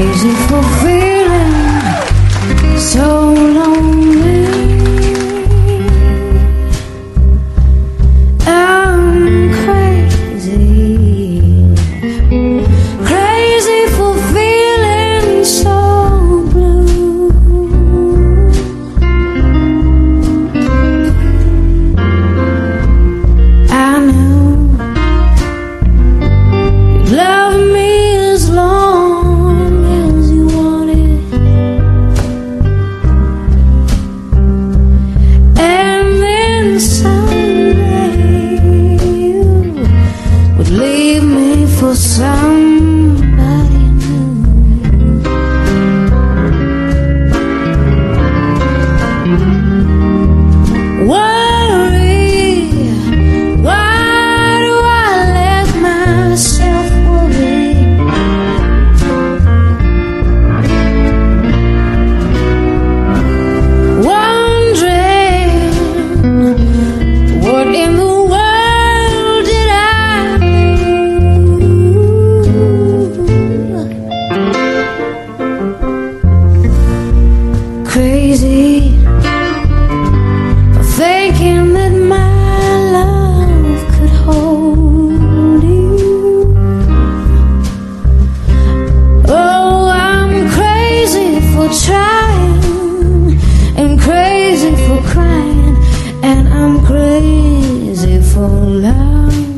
beijo por someday you crazy for thinking that my love could hold you. Oh, I'm crazy for trying, and crazy for crying, and I'm crazy for love.